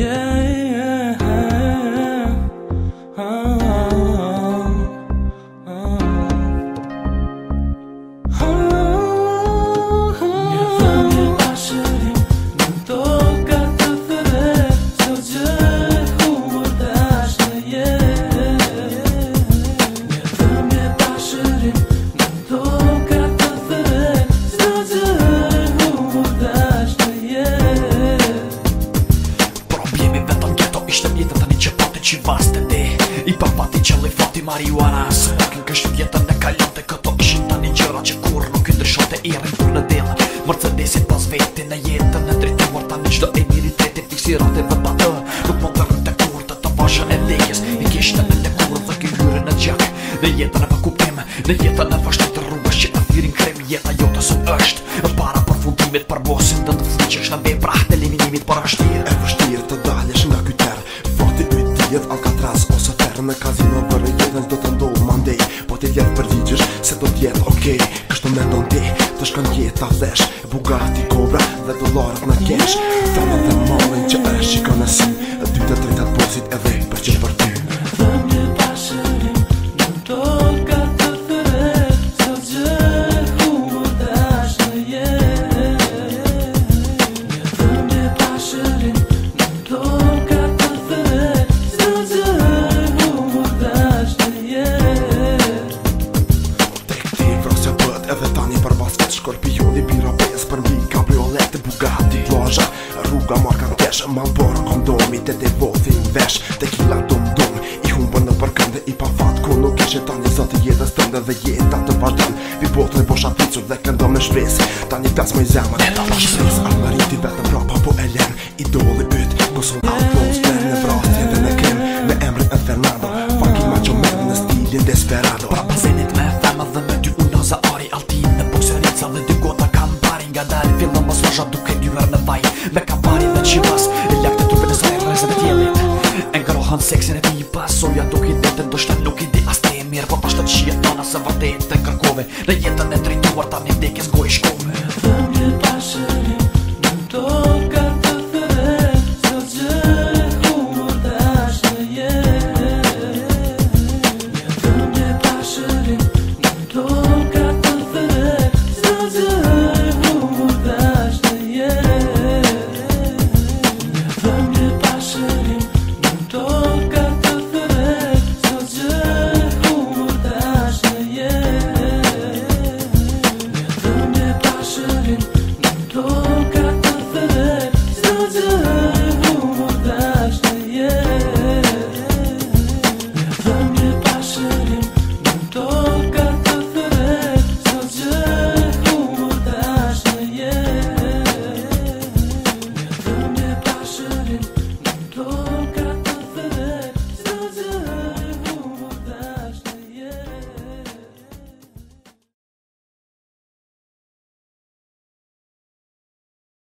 yeah të që të di I papati qëllë i fati marihuana Së në kështu jetën e kalante Këto ishin një gjëra që kur nuk i ndryshote I rrën për në dilë Mercedesit pas vete, në jetën e Ta Tani qdo e miritetin fiksirat e vëbatë Nuk mund të rrën të kur të të vashën e dhejës I kishtë në të kur, dhe kjo hyrën e gjak Në jetën e pa kuptim Në jetën e vashtë të rrubës që të firin krem Jeta para të jetë përgjigjesh Se do tjetë okej, okay, kështu me ndon ti Të shkon jetë a thesh, e bugati kobra Dhe dolarët në kesh Thamën dhe mollin që e shikon e si E dy të tretat posit edhe Skorpioni pira pes për mbi kabriolet e Bugatti Loja, rruga marka në keshë Malboro kondomi të devothi në vesh Të kila të mdojnë I humbë në përkëm dhe i pa fat Ko nuk ishe ta një i jetës tëmë dhe jetë atë vazhdan Vi botën e posha pizur dhe këndo me shpresi Ta një tas më i zemë Dhe të të të të të të të të të Dari dhe qipas E lak të trupet e zvaj e e tjelit E nga rohan seksin e ti pas Soja duk i detën, do shtet nuk i di as te Mirë po pashtet qia tona se vërdejt të kërkove Dhe jetën e trituar ta një dekes goj shkove Dhe një pasë